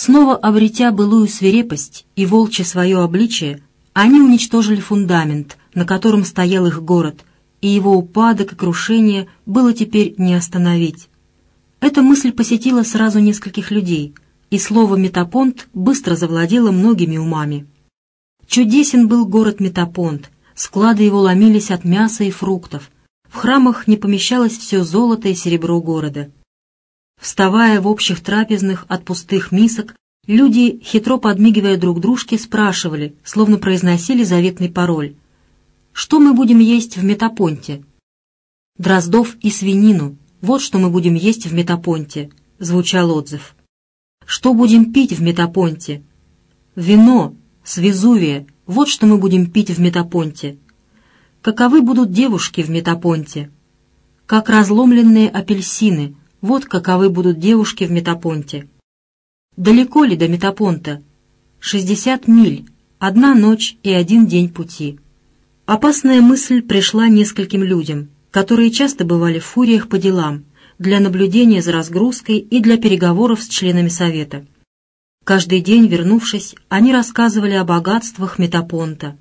Снова обретя былую свирепость и волчье свое обличие, они уничтожили фундамент, на котором стоял их город, и его упадок и крушение было теперь не остановить. Эта мысль посетила сразу нескольких людей, и слово «метапонт» быстро завладело многими умами. Чудесен был город Метапонт, склады его ломились от мяса и фруктов, в храмах не помещалось все золото и серебро города. Вставая в общих трапезных от пустых мисок, люди, хитро подмигивая друг дружке, спрашивали, словно произносили заветный пароль. «Что мы будем есть в Метапонте?» «Дроздов и свинину. Вот что мы будем есть в Метапонте», — звучал отзыв. «Что будем пить в Метапонте?» «Вино, с. Вот что мы будем пить в Метапонте. Каковы будут девушки в Метапонте? Как разломленные апельсины. Вот каковы будут девушки в Метапонте. Далеко ли до Метапонта? Шестьдесят миль, одна ночь и один день пути. Опасная мысль пришла нескольким людям, которые часто бывали в фуриях по делам, для наблюдения за разгрузкой и для переговоров с членами Совета. Каждый день, вернувшись, они рассказывали о богатствах Метапонта.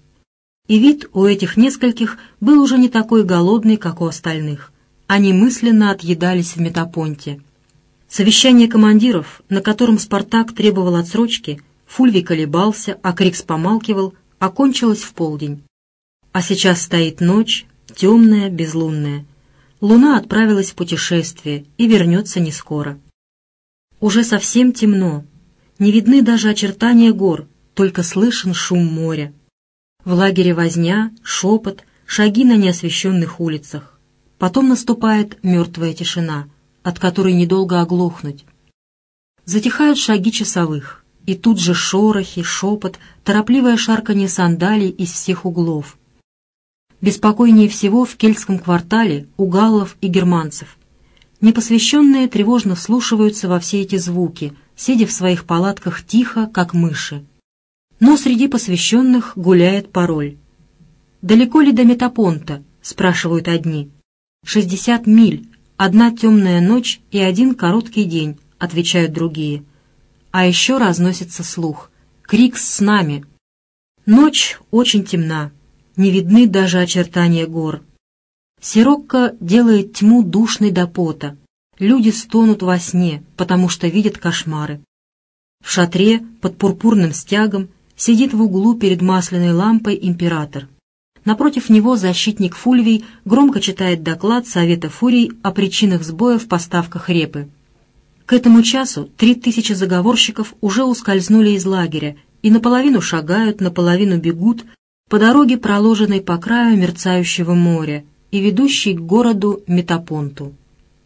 И вид у этих нескольких был уже не такой голодный, как у остальных. Они мысленно отъедались в Метапонте. Совещание командиров, на котором Спартак требовал отсрочки, Фульвий колебался, а Крикс помалкивал, окончилось в полдень. А сейчас стоит ночь, темная, безлунная. Луна отправилась в путешествие и вернется не скоро. Уже совсем темно, не видны даже очертания гор, только слышен шум моря. В лагере возня, шепот, шаги на неосвещенных улицах. Потом наступает мертвая тишина, от которой недолго оглохнуть. Затихают шаги часовых, и тут же шорохи, шепот, торопливое шарканье сандалий из всех углов. Беспокойнее всего в кельтском квартале у галлов и германцев. Непосвященные тревожно вслушиваются во все эти звуки — сидя в своих палатках тихо, как мыши. Но среди посвященных гуляет пароль. «Далеко ли до Метапонта?» — спрашивают одни. «Шестьдесят миль, одна темная ночь и один короткий день», — отвечают другие. А еще разносится слух. Крик с нами. Ночь очень темна, не видны даже очертания гор. Сирокко делает тьму душной до пота, Люди стонут во сне, потому что видят кошмары. В шатре под пурпурным стягом сидит в углу перед масляной лампой император. Напротив него защитник Фульвий громко читает доклад Совета Фурий о причинах сбоя в поставках репы. К этому часу три тысячи заговорщиков уже ускользнули из лагеря и наполовину шагают, наполовину бегут по дороге, проложенной по краю мерцающего моря и ведущей к городу Метапонту.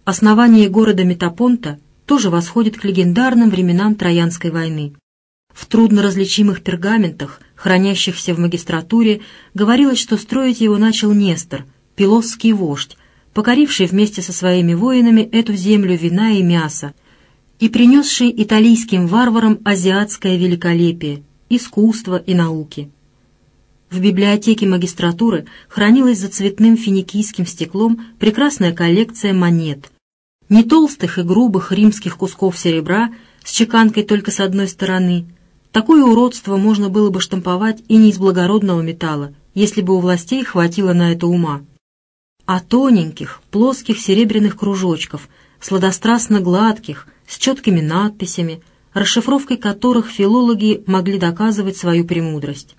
Основание города Метапонта тоже восходит к легендарным временам Троянской войны. В трудноразличимых пергаментах, хранящихся в магистратуре, говорилось, что строить его начал Нестор, пилосский вождь, покоривший вместе со своими воинами эту землю вина и мяса и принесший италийским варварам азиатское великолепие, искусство и науки. В библиотеке магистратуры хранилась за цветным финикийским стеклом прекрасная коллекция монет. Не толстых и грубых римских кусков серебра с чеканкой только с одной стороны. Такое уродство можно было бы штамповать и не из благородного металла, если бы у властей хватило на это ума. А тоненьких, плоских серебряных кружочков, сладострастно гладких, с четкими надписями, расшифровкой которых филологи могли доказывать свою премудрость.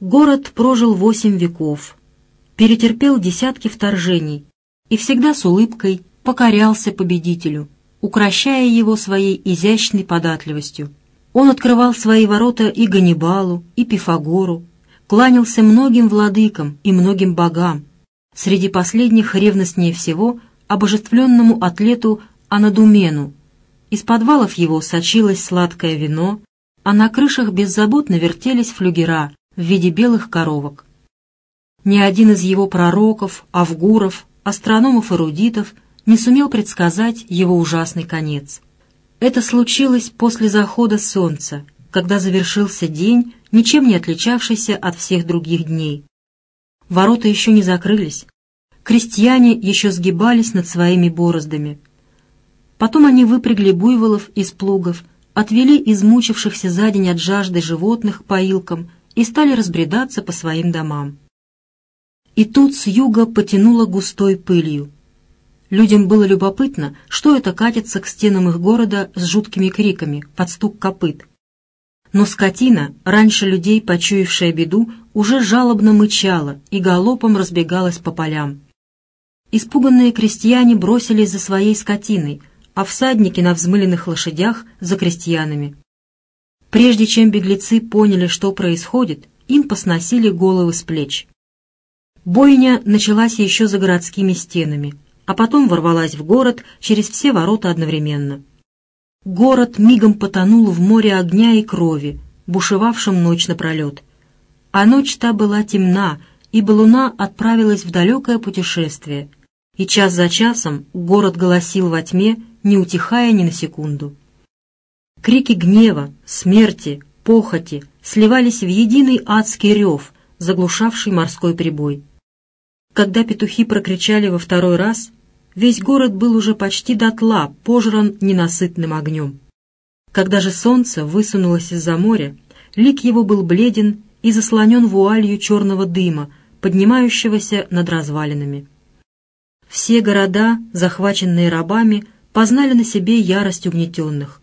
Город прожил восемь веков, перетерпел десятки вторжений и всегда с улыбкой покорялся победителю, укращая его своей изящной податливостью. Он открывал свои ворота и Ганнибалу, и Пифагору, кланялся многим владыкам и многим богам, среди последних ревностнее всего обожествленному атлету Анадумену. Из подвалов его сочилось сладкое вино, а на крышах беззаботно вертелись флюгера, в виде белых коровок. Ни один из его пророков, авгуров, астрономов-эрудитов не сумел предсказать его ужасный конец. Это случилось после захода солнца, когда завершился день, ничем не отличавшийся от всех других дней. Ворота еще не закрылись, крестьяне еще сгибались над своими бороздами. Потом они выпрягли буйволов из плугов, отвели измучившихся за день от жажды животных к поилкам и стали разбредаться по своим домам. И тут с юга потянуло густой пылью. Людям было любопытно, что это катится к стенам их города с жуткими криками, под стук копыт. Но скотина, раньше людей, почуявшая беду, уже жалобно мычала и галопом разбегалась по полям. Испуганные крестьяне бросились за своей скотиной, а всадники на взмыленных лошадях за крестьянами. Прежде чем беглецы поняли, что происходит, им посносили головы с плеч. Бойня началась еще за городскими стенами, а потом ворвалась в город через все ворота одновременно. Город мигом потонул в море огня и крови, бушевавшем ночь напролет. А ночь та была темна, ибо луна отправилась в далекое путешествие, и час за часом город голосил во тьме, не утихая ни на секунду. Крики гнева, смерти, похоти сливались в единый адский рев, заглушавший морской прибой. Когда петухи прокричали во второй раз, Весь город был уже почти дотла, пожран ненасытным огнем. Когда же солнце высунулось из-за моря, лик его был бледен и заслонен вуалью черного дыма, поднимающегося над развалинами. Все города, захваченные рабами, познали на себе ярость угнетенных.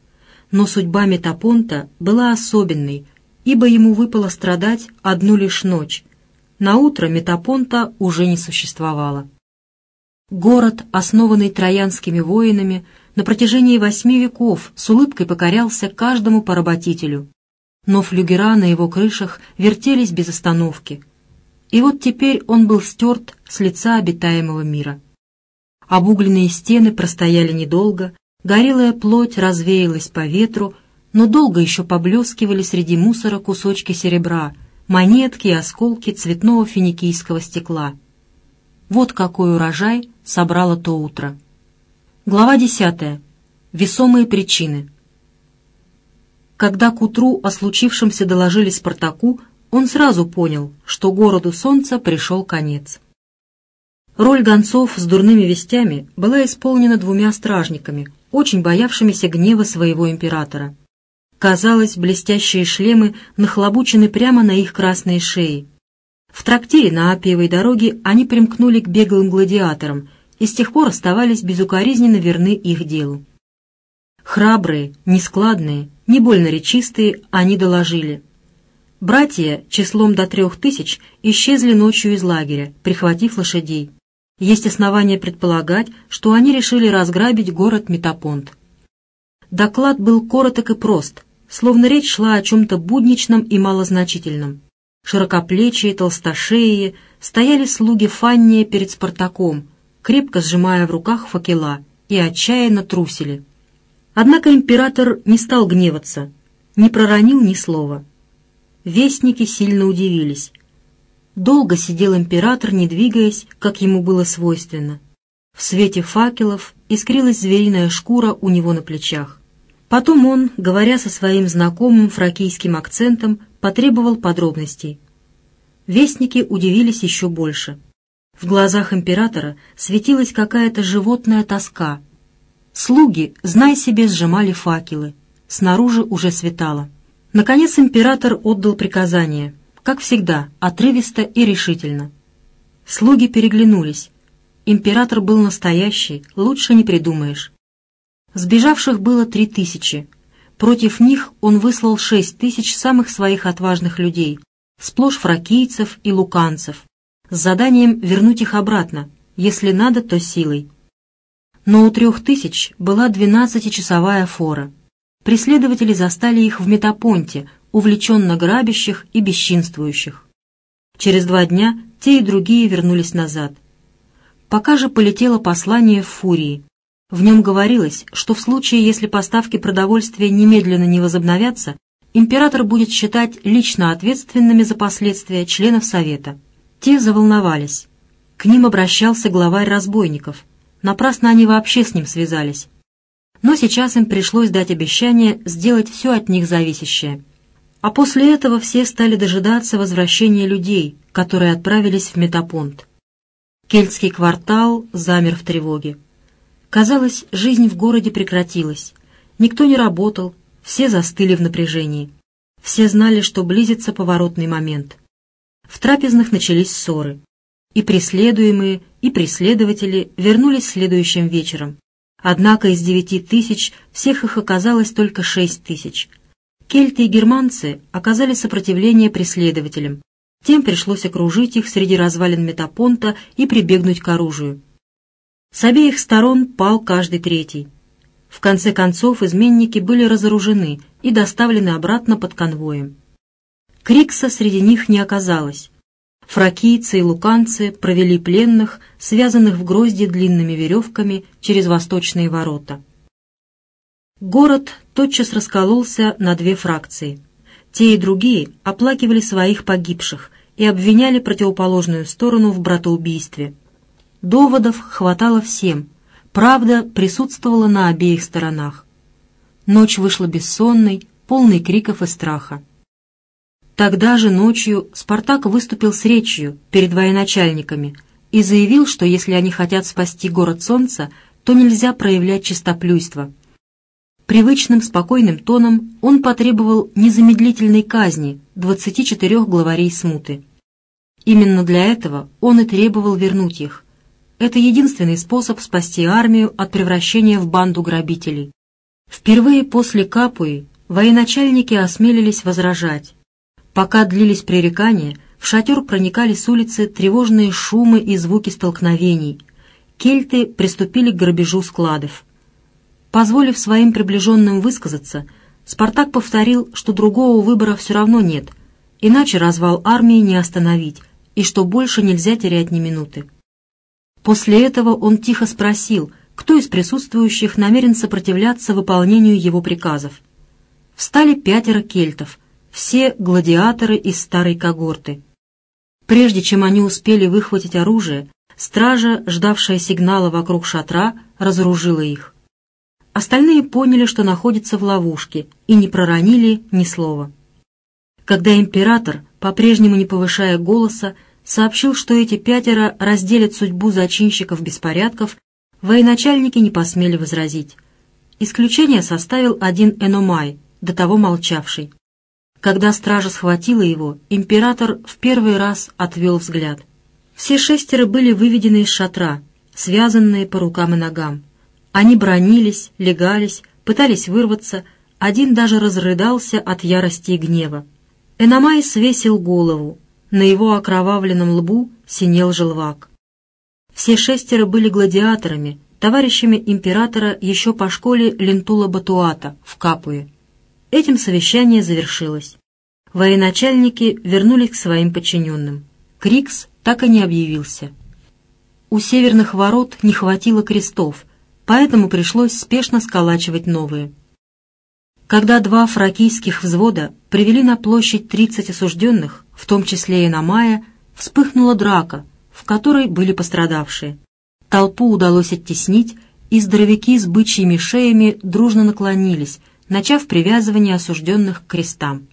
Но судьба Метапонта была особенной, ибо ему выпало страдать одну лишь ночь. На утро Метапонта уже не существовало. Город, основанный троянскими воинами, на протяжении восьми веков с улыбкой покорялся каждому поработителю. Но флюгера на его крышах вертелись без остановки. И вот теперь он был стерт с лица обитаемого мира. Обугленные стены простояли недолго, горелая плоть развеялась по ветру, но долго еще поблескивали среди мусора кусочки серебра, монетки и осколки цветного финикийского стекла. Вот какой урожай собрало то утро. Глава 10. Весомые причины. Когда к утру о случившемся доложили Спартаку, он сразу понял, что городу солнца пришел конец. Роль гонцов с дурными вестями была исполнена двумя стражниками, очень боявшимися гнева своего императора. Казалось, блестящие шлемы нахлобучены прямо на их красные шеи. В трактире на Апиевой дороге они примкнули к беглым гладиаторам и с тех пор оставались безукоризненно верны их делу. Храбрые, нескладные, не больно речистые, они доложили. Братья числом до трех тысяч исчезли ночью из лагеря, прихватив лошадей. Есть основания предполагать, что они решили разграбить город Метапонт. Доклад был короток и прост, словно речь шла о чем-то будничном и малозначительном. Широкоплечие, толстошеи, стояли слуги Фанния перед Спартаком, крепко сжимая в руках факела, и отчаянно трусили. Однако император не стал гневаться, не проронил ни слова. Вестники сильно удивились. Долго сидел император, не двигаясь, как ему было свойственно. В свете факелов искрилась звериная шкура у него на плечах. Потом он, говоря со своим знакомым фракийским акцентом, потребовал подробностей. Вестники удивились еще больше. В глазах императора светилась какая-то животная тоска. Слуги, знай себе, сжимали факелы. Снаружи уже светало. Наконец император отдал приказание, как всегда, отрывисто и решительно. Слуги переглянулись. Император был настоящий, лучше не придумаешь. Сбежавших было три тысячи. Против них он выслал шесть тысяч самых своих отважных людей, сплошь фракийцев и луканцев, с заданием вернуть их обратно, если надо, то силой. Но у трех тысяч была двенадцатичасовая фора. Преследователи застали их в Метапонте, увлеченно грабящих и бесчинствующих. Через два дня те и другие вернулись назад. Пока же полетело послание в Фурии. В нем говорилось, что в случае, если поставки продовольствия немедленно не возобновятся, император будет считать лично ответственными за последствия членов Совета. Те заволновались. К ним обращался главарь разбойников. Напрасно они вообще с ним связались. Но сейчас им пришлось дать обещание сделать все от них зависящее. А после этого все стали дожидаться возвращения людей, которые отправились в Метапонт. Кельтский квартал замер в тревоге. Казалось, жизнь в городе прекратилась. Никто не работал, все застыли в напряжении. Все знали, что близится поворотный момент. В трапезных начались ссоры. И преследуемые, и преследователи вернулись следующим вечером. Однако из девяти тысяч всех их оказалось только шесть тысяч. Кельты и германцы оказали сопротивление преследователям. Тем пришлось окружить их среди развалин Метапонта и прибегнуть к оружию. С обеих сторон пал каждый третий. В конце концов изменники были разоружены и доставлены обратно под конвоем. Крикса среди них не оказалось. Фракийцы и луканцы провели пленных, связанных в грозди длинными веревками, через восточные ворота. Город тотчас раскололся на две фракции. Те и другие оплакивали своих погибших и обвиняли противоположную сторону в братоубийстве. Доводов хватало всем, правда присутствовала на обеих сторонах. Ночь вышла бессонной, полной криков и страха. Тогда же ночью Спартак выступил с речью перед военачальниками и заявил, что если они хотят спасти город солнца, то нельзя проявлять чистоплюйство. Привычным спокойным тоном он потребовал незамедлительной казни 24 главарей смуты. Именно для этого он и требовал вернуть их. Это единственный способ спасти армию от превращения в банду грабителей. Впервые после Капуи военачальники осмелились возражать, Пока длились пререкания, в шатер проникали с улицы тревожные шумы и звуки столкновений. Кельты приступили к грабежу складов. Позволив своим приближенным высказаться, Спартак повторил, что другого выбора все равно нет, иначе развал армии не остановить, и что больше нельзя терять ни минуты. После этого он тихо спросил, кто из присутствующих намерен сопротивляться выполнению его приказов. Встали пятеро кельтов — все гладиаторы из старой когорты. Прежде чем они успели выхватить оружие, стража, ждавшая сигнала вокруг шатра, разоружила их. Остальные поняли, что находятся в ловушке, и не проронили ни слова. Когда император, по-прежнему не повышая голоса, сообщил, что эти пятеро разделят судьбу зачинщиков беспорядков, военачальники не посмели возразить. Исключение составил один Эномай, до того молчавший. Когда стража схватила его, император в первый раз отвел взгляд. Все шестеро были выведены из шатра, связанные по рукам и ногам. Они бронились, легались, пытались вырваться, один даже разрыдался от ярости и гнева. Эномай свесил голову, на его окровавленном лбу синел желвак. Все шестеро были гладиаторами, товарищами императора еще по школе Лентула Батуата в Капуе. Этим совещание завершилось. Военачальники вернулись к своим подчиненным. Крикс так и не объявился. У северных ворот не хватило крестов, поэтому пришлось спешно сколачивать новые. Когда два фракийских взвода привели на площадь 30 осужденных, в том числе и на Мая, вспыхнула драка, в которой были пострадавшие. Толпу удалось оттеснить, и здоровяки с бычьими шеями дружно наклонились, начав привязывание осужденных к крестам.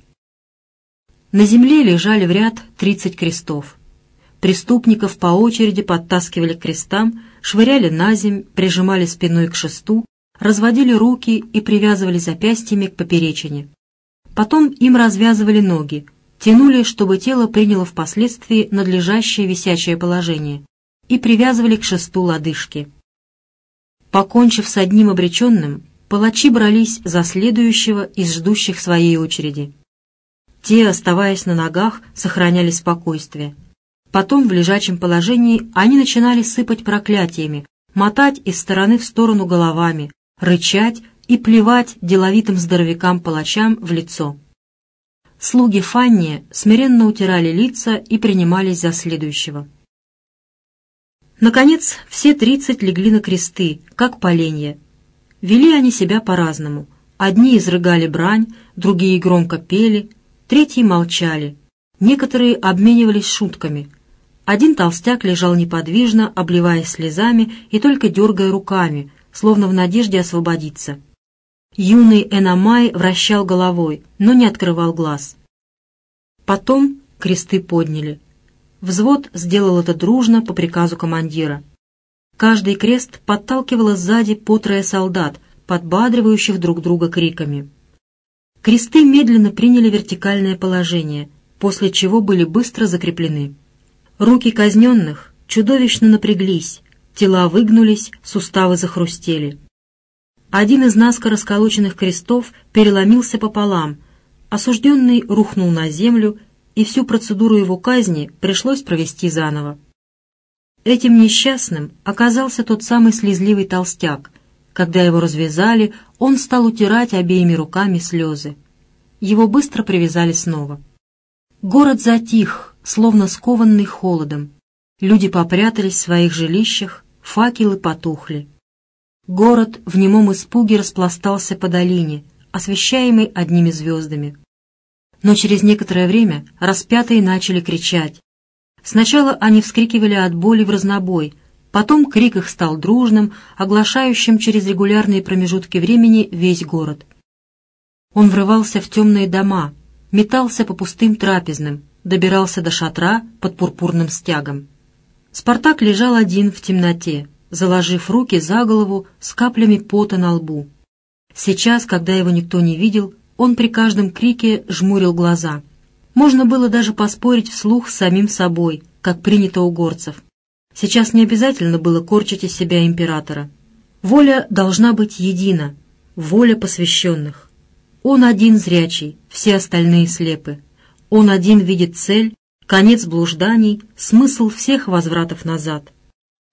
На земле лежали в ряд 30 крестов. Преступников по очереди подтаскивали к крестам, швыряли на земь, прижимали спиной к шесту, разводили руки и привязывали запястьями к поперечине. Потом им развязывали ноги, тянули, чтобы тело приняло впоследствии надлежащее висячее положение, и привязывали к шесту лодыжки. Покончив с одним обреченным, палачи брались за следующего из ждущих своей очереди. Те, оставаясь на ногах, сохраняли спокойствие. Потом в лежачем положении они начинали сыпать проклятиями, мотать из стороны в сторону головами, рычать и плевать деловитым здоровякам-палачам в лицо. Слуги Фанни смиренно утирали лица и принимались за следующего. Наконец, все тридцать легли на кресты, как поленья, Вели они себя по-разному. Одни изрыгали брань, другие громко пели, третьи молчали. Некоторые обменивались шутками. Один толстяк лежал неподвижно, обливаясь слезами и только дергая руками, словно в надежде освободиться. Юный Эномай вращал головой, но не открывал глаз. Потом кресты подняли. Взвод сделал это дружно по приказу командира. Каждый крест подталкивало сзади по трое солдат, подбадривающих друг друга криками. Кресты медленно приняли вертикальное положение, после чего были быстро закреплены. Руки казненных чудовищно напряглись, тела выгнулись, суставы захрустели. Один из наскоро расколоченных крестов переломился пополам, осужденный рухнул на землю, и всю процедуру его казни пришлось провести заново. Этим несчастным оказался тот самый слезливый толстяк. Когда его развязали, он стал утирать обеими руками слезы. Его быстро привязали снова. Город затих, словно скованный холодом. Люди попрятались в своих жилищах, факелы потухли. Город в немом испуге распластался по долине, освещаемый одними звездами. Но через некоторое время распятые начали кричать. Сначала они вскрикивали от боли в разнобой, потом крик их стал дружным, оглашающим через регулярные промежутки времени весь город. Он врывался в темные дома, метался по пустым трапезным, добирался до шатра под пурпурным стягом. Спартак лежал один в темноте, заложив руки за голову с каплями пота на лбу. Сейчас, когда его никто не видел, он при каждом крике жмурил глаза. Можно было даже поспорить вслух с самим собой, как принято у горцев. Сейчас не обязательно было корчить из себя императора. Воля должна быть едина, воля посвященных. Он один зрячий, все остальные слепы. Он один видит цель, конец блужданий, смысл всех возвратов назад.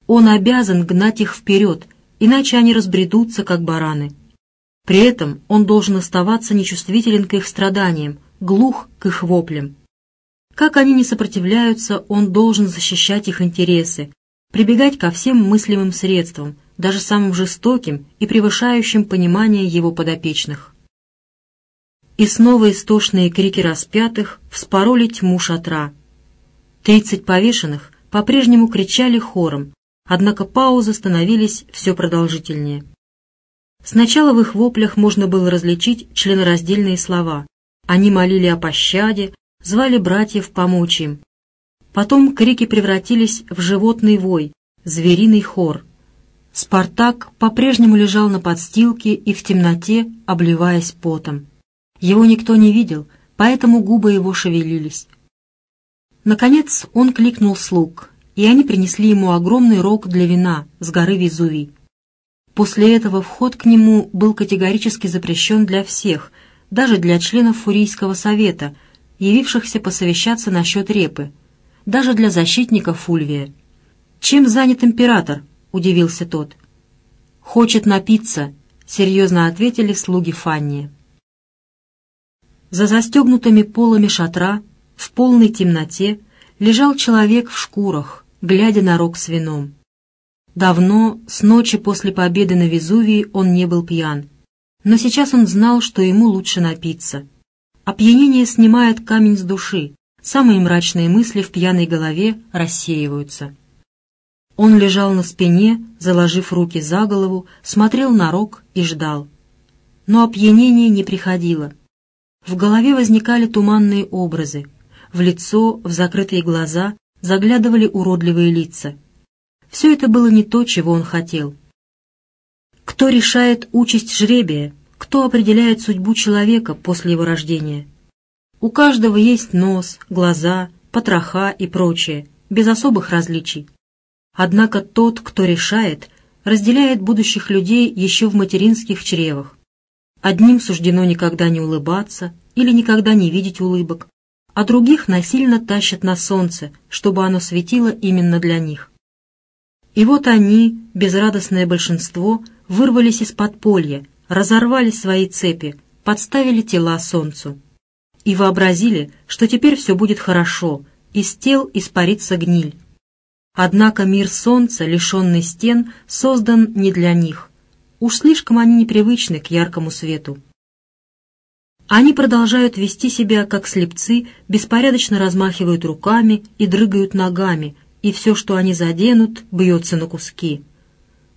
Он обязан гнать их вперед, иначе они разбредутся, как бараны. При этом он должен оставаться нечувствителен к их страданиям, глух к их воплям. Как они не сопротивляются, он должен защищать их интересы, прибегать ко всем мыслимым средствам, даже самым жестоким и превышающим понимание его подопечных. И снова истошные крики распятых вспороли тьму шатра. Тридцать повешенных по-прежнему кричали хором, однако паузы становились все продолжительнее. Сначала в их воплях можно было различить членораздельные слова. Они молили о пощаде, звали братьев помочь им. Потом крики превратились в животный вой, звериный хор. Спартак по-прежнему лежал на подстилке и в темноте, обливаясь потом. Его никто не видел, поэтому губы его шевелились. Наконец он кликнул слуг, и они принесли ему огромный рог для вина с горы Везувий. После этого вход к нему был категорически запрещен для всех, даже для членов Фурийского совета, явившихся посовещаться насчет репы, даже для защитников Фульвия. «Чем занят император?» — удивился тот. «Хочет напиться», — серьезно ответили слуги Фанни. За застегнутыми полами шатра, в полной темноте, лежал человек в шкурах, глядя на рог с вином. Давно, с ночи после победы на Везувии, он не был пьян. Но сейчас он знал, что ему лучше напиться. Опьянение снимает камень с души, самые мрачные мысли в пьяной голове рассеиваются. Он лежал на спине, заложив руки за голову, смотрел на рог и ждал. Но опьянение не приходило. В голове возникали туманные образы. В лицо, в закрытые глаза заглядывали уродливые лица. Все это было не то, чего он хотел. Кто решает участь жребия? Кто определяет судьбу человека после его рождения? У каждого есть нос, глаза, потроха и прочее, без особых различий. Однако тот, кто решает, разделяет будущих людей еще в материнских чревах. Одним суждено никогда не улыбаться или никогда не видеть улыбок, а других насильно тащат на солнце, чтобы оно светило именно для них. И вот они, безрадостное большинство, вырвались из подполья, разорвали свои цепи, подставили тела солнцу. И вообразили, что теперь все будет хорошо, из тел испарится гниль. Однако мир солнца, лишенный стен, создан не для них. Уж слишком они непривычны к яркому свету. Они продолжают вести себя, как слепцы, беспорядочно размахивают руками и дрыгают ногами, и все, что они заденут, бьется на куски.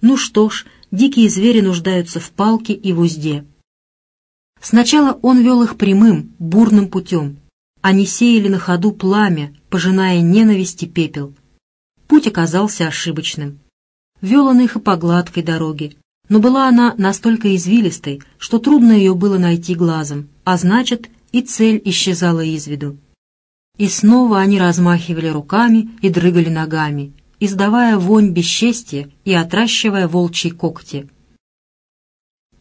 Ну что ж, дикие звери нуждаются в палке и в узде. Сначала он вел их прямым, бурным путем. Они сеяли на ходу пламя, пожиная ненависть и пепел. Путь оказался ошибочным. Вел он их и по гладкой дороге, но была она настолько извилистой, что трудно ее было найти глазом. а значит, и цель исчезала из виду. И снова они размахивали руками и дрыгали ногами, издавая вонь бесчестия и отращивая волчьи когти.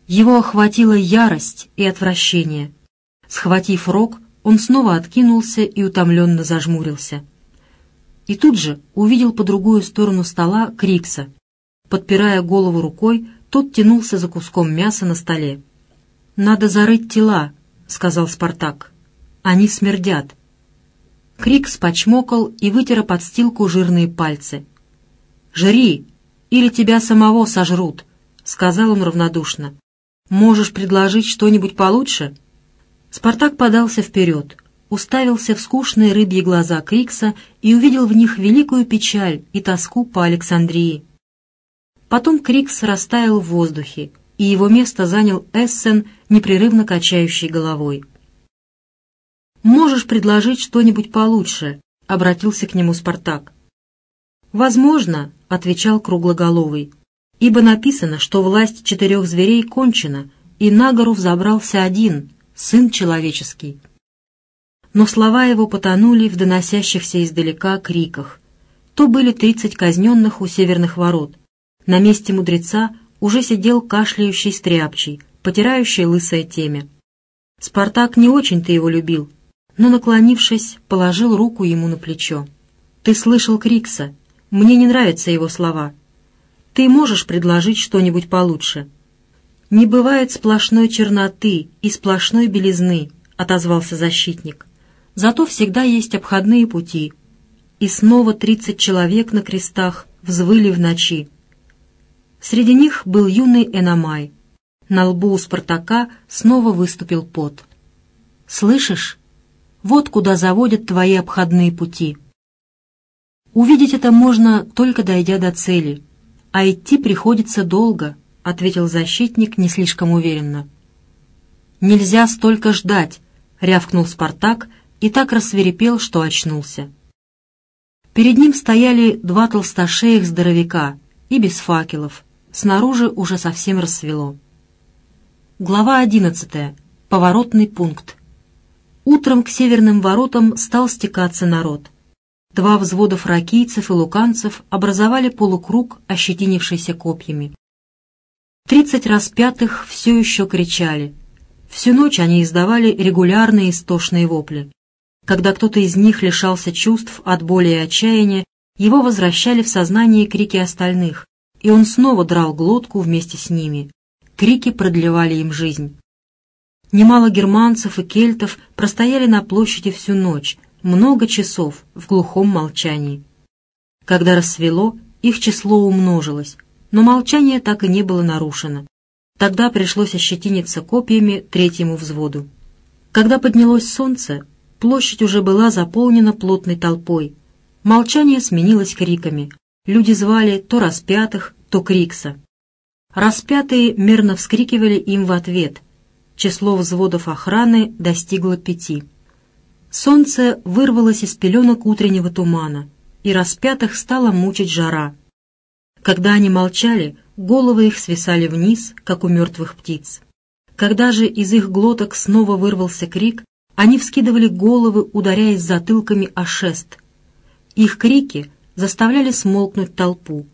Его охватила ярость и отвращение. Схватив рог, он снова откинулся и утомленно зажмурился. И тут же увидел по другую сторону стола Крикса. Подпирая голову рукой, тот тянулся за куском мяса на столе. «Надо зарыть тела», — сказал Спартак. «Они смердят». Крикс почмокал и вытер подстилку жирные пальцы. «Жри, или тебя самого сожрут», — сказал он равнодушно. «Можешь предложить что-нибудь получше?» Спартак подался вперед, уставился в скучные рыбьи глаза Крикса и увидел в них великую печаль и тоску по Александрии. Потом Крикс растаял в воздухе, и его место занял Эссен, непрерывно качающий головой. «Можешь предложить что-нибудь получше?» — обратился к нему Спартак. «Возможно», — отвечал Круглоголовый, «ибо написано, что власть четырех зверей кончена, и на гору взобрался один, Сын человеческий. Но слова его потонули в доносящихся издалека криках. То были тридцать казненных у северных ворот. На месте мудреца уже сидел кашляющий стряпчий, потирающий лысое темя. Спартак не очень-то его любил, но, наклонившись, положил руку ему на плечо. «Ты слышал Крикса. Мне не нравятся его слова. Ты можешь предложить что-нибудь получше?» «Не бывает сплошной черноты и сплошной белизны», — отозвался защитник. «Зато всегда есть обходные пути». И снова тридцать человек на крестах взвыли в ночи. Среди них был юный Эномай. На лбу у Спартака снова выступил пот. «Слышишь? Вот куда заводят твои обходные пути». Увидеть это можно, только дойдя до цели, а идти приходится долго —— ответил защитник не слишком уверенно. «Нельзя столько ждать!» — рявкнул Спартак и так рассверепел, что очнулся. Перед ним стояли два толстошеих здоровяка и без факелов. Снаружи уже совсем рассвело. Глава одиннадцатая. Поворотный пункт. Утром к северным воротам стал стекаться народ. Два взвода фракийцев и луканцев образовали полукруг, ощетинившийся копьями. Тридцать распятых все еще кричали. Всю ночь они издавали регулярные истошные вопли. Когда кто-то из них лишался чувств от боли и отчаяния, его возвращали в сознание крики остальных, и он снова драл глотку вместе с ними. Крики продлевали им жизнь. Немало германцев и кельтов простояли на площади всю ночь, много часов в глухом молчании. Когда рассвело, их число умножилось, но молчание так и не было нарушено. Тогда пришлось ощетиниться копьями третьему взводу. Когда поднялось солнце, площадь уже была заполнена плотной толпой. Молчание сменилось криками. Люди звали то распятых, то Крикса. Распятые мерно вскрикивали им в ответ. Число взводов охраны достигло пяти. Солнце вырвалось из пеленок утреннего тумана, и распятых стала мучить жара — когда они молчали, головы их свисали вниз, как у мертвых птиц. Когда же из их глоток снова вырвался крик, они вскидывали головы, ударяясь затылками о шест. Их крики заставляли смолкнуть толпу.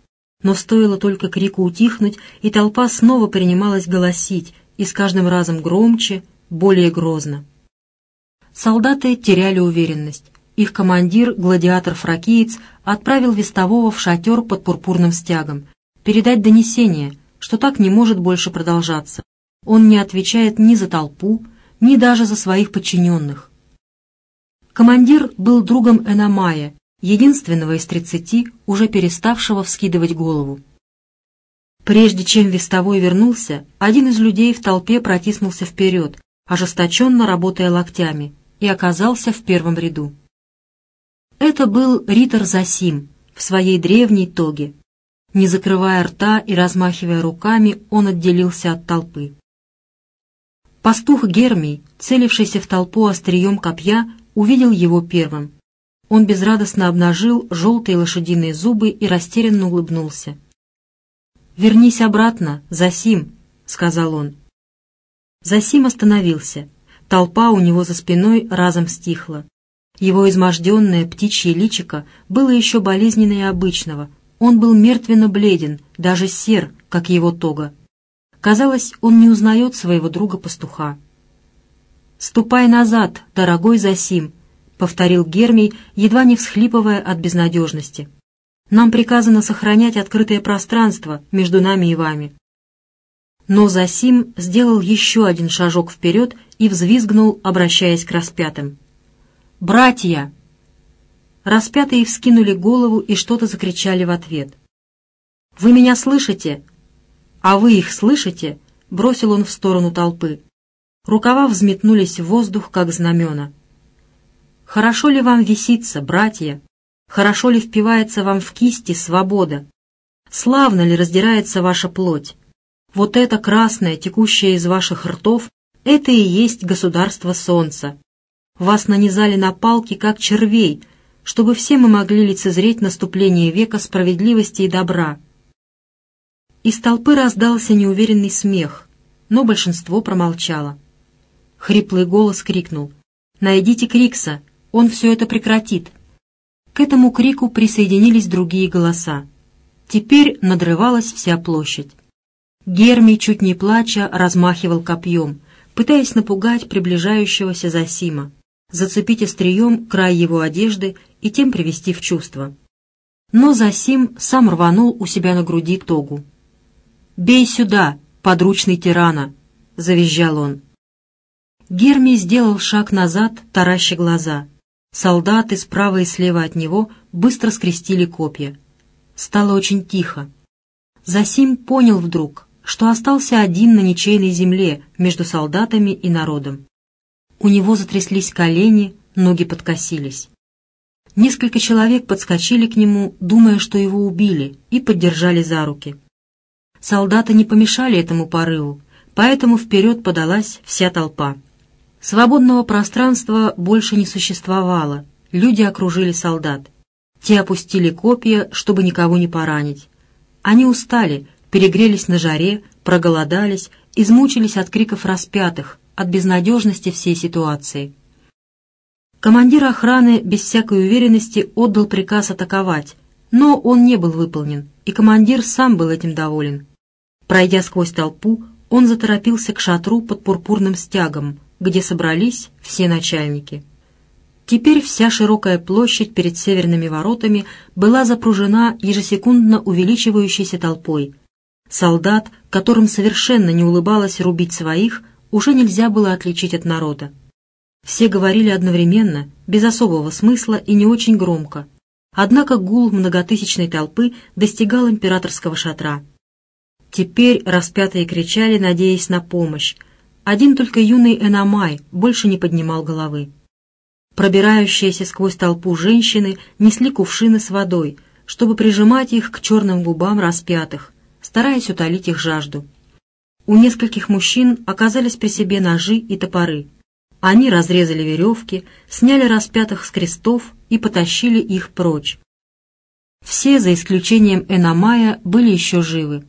Но стоило только крику утихнуть, и толпа снова принималась голосить, и с каждым разом громче, более грозно. Солдаты теряли уверенность. Их командир, гладиатор-фракиец, отправил вестового в шатер под пурпурным стягом, передать донесение, что так не может больше продолжаться. Он не отвечает ни за толпу, ни даже за своих подчиненных. Командир был другом Эномая, единственного из тридцати, уже переставшего вскидывать голову. Прежде чем вестовой вернулся, один из людей в толпе протиснулся вперед, ожесточенно работая локтями, и оказался в первом ряду. Это был Ритор Засим в своей древней тоге. Не закрывая рта и размахивая руками, он отделился от толпы. Пастух Гермий, целившийся в толпу острием копья, увидел его первым. Он безрадостно обнажил желтые лошадиные зубы и растерянно улыбнулся. «Вернись обратно, Засим», — сказал он. Засим остановился. Толпа у него за спиной разом стихла. Его изможденное птичье личико было еще болезненнее обычного. Он был мертвенно бледен, даже сер, как его тога. Казалось, он не узнает своего друга-пастуха. «Ступай назад, дорогой Засим», — повторил Гермий, едва не всхлипывая от безнадежности. «Нам приказано сохранять открытое пространство между нами и вами». Но Засим сделал еще один шажок вперед и взвизгнул, обращаясь к распятым. «Братья!» Распятые вскинули голову и что-то закричали в ответ. «Вы меня слышите?» «А вы их слышите?» — бросил он в сторону толпы. Рукава взметнулись в воздух, как знамена. «Хорошо ли вам висится, братья? Хорошо ли впивается вам в кисти свобода? Славно ли раздирается ваша плоть? Вот это красное, текущее из ваших ртов, это и есть государство солнца. Вас нанизали на палки, как червей, чтобы все мы могли лицезреть наступление века справедливости и добра». Из толпы раздался неуверенный смех, но большинство промолчало. Хриплый голос крикнул. «Найдите Крикса, он все это прекратит». К этому крику присоединились другие голоса. Теперь надрывалась вся площадь. Герми, чуть не плача, размахивал копьем, пытаясь напугать приближающегося Засима, зацепить острием край его одежды и тем привести в чувство. Но Засим сам рванул у себя на груди тогу. «Бей сюда, подручный тирана!» — завизжал он. Герми сделал шаг назад, тараща глаза. Солдаты справа и слева от него быстро скрестили копья. Стало очень тихо. Засим понял вдруг, что остался один на ничейной земле между солдатами и народом. У него затряслись колени, ноги подкосились. Несколько человек подскочили к нему, думая, что его убили, и поддержали за руки. Солдаты не помешали этому порыву, поэтому вперед подалась вся толпа. Свободного пространства больше не существовало. Люди окружили солдат. Те опустили копья, чтобы никого не поранить. Они устали, перегрелись на жаре, проголодались, измучились от криков распятых, от безнадежности всей ситуации. Командир охраны без всякой уверенности отдал приказ атаковать, но он не был выполнен, и командир сам был этим доволен. Пройдя сквозь толпу, он заторопился к шатру под пурпурным стягом, где собрались все начальники. Теперь вся широкая площадь перед северными воротами была запружена ежесекундно увеличивающейся толпой. Солдат, которым совершенно не улыбалось рубить своих, уже нельзя было отличить от народа. Все говорили одновременно, без особого смысла и не очень громко. Однако гул многотысячной толпы достигал императорского шатра. Теперь распятые кричали, надеясь на помощь, один только юный Эномай больше не поднимал головы. Пробирающиеся сквозь толпу женщины несли кувшины с водой, чтобы прижимать их к черным губам распятых, стараясь утолить их жажду. У нескольких мужчин оказались при себе ножи и топоры. Они разрезали веревки, сняли распятых с крестов и потащили их прочь. Все, за исключением Эномая, были еще живы.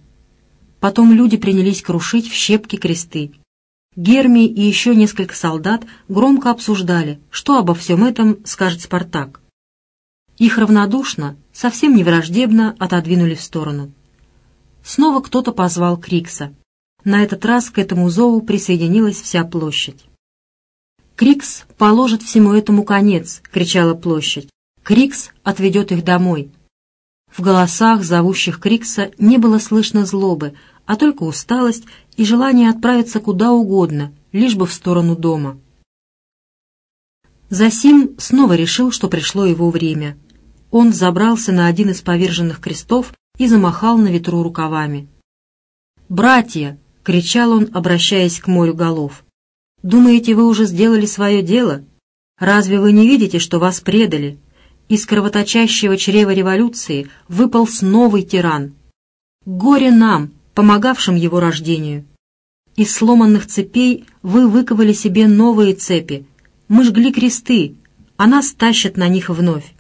Потом люди принялись крушить в щепки кресты. Герми и еще несколько солдат громко обсуждали, что обо всем этом скажет Спартак. Их равнодушно, совсем не враждебно отодвинули в сторону. Снова кто-то позвал Крикса. На этот раз к этому зову присоединилась вся площадь. «Крикс положит всему этому конец!» — кричала площадь. «Крикс отведет их домой!» В голосах, зовущих Крикса, не было слышно злобы, а только усталость и желание отправиться куда угодно, лишь бы в сторону дома. Засим снова решил, что пришло его время. Он забрался на один из поверженных крестов и замахал на ветру рукавами. «Братья!» — кричал он, обращаясь к морю голов. «Думаете, вы уже сделали свое дело? Разве вы не видите, что вас предали? Из кровоточащего чрева революции выполз новый тиран. Горе нам, помогавшим его рождению. Из сломанных цепей вы выковали себе новые цепи. Мы жгли кресты, а нас тащат на них вновь.